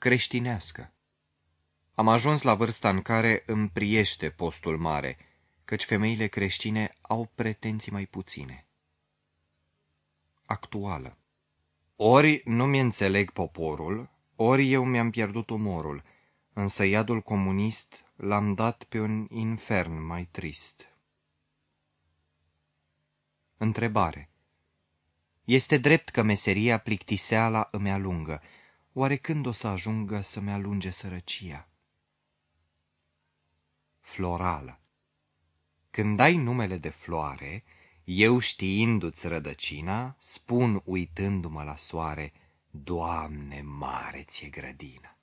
creștinească. Am ajuns la vârsta în care îmi priește postul mare, căci femeile creștine au pretenții mai puține. Actuală Ori nu-mi înțeleg poporul, ori eu mi-am pierdut umorul, însă iadul comunist l-am dat pe un infern mai trist. Întrebare Este drept că meseria plictiseala îmi alungă, oare când o să ajungă să-mi alunge sărăcia? Florală Când ai numele de floare, eu știindu-ți rădăcina, spun uitându-mă la soare, Doamne, mare ți-e grădina.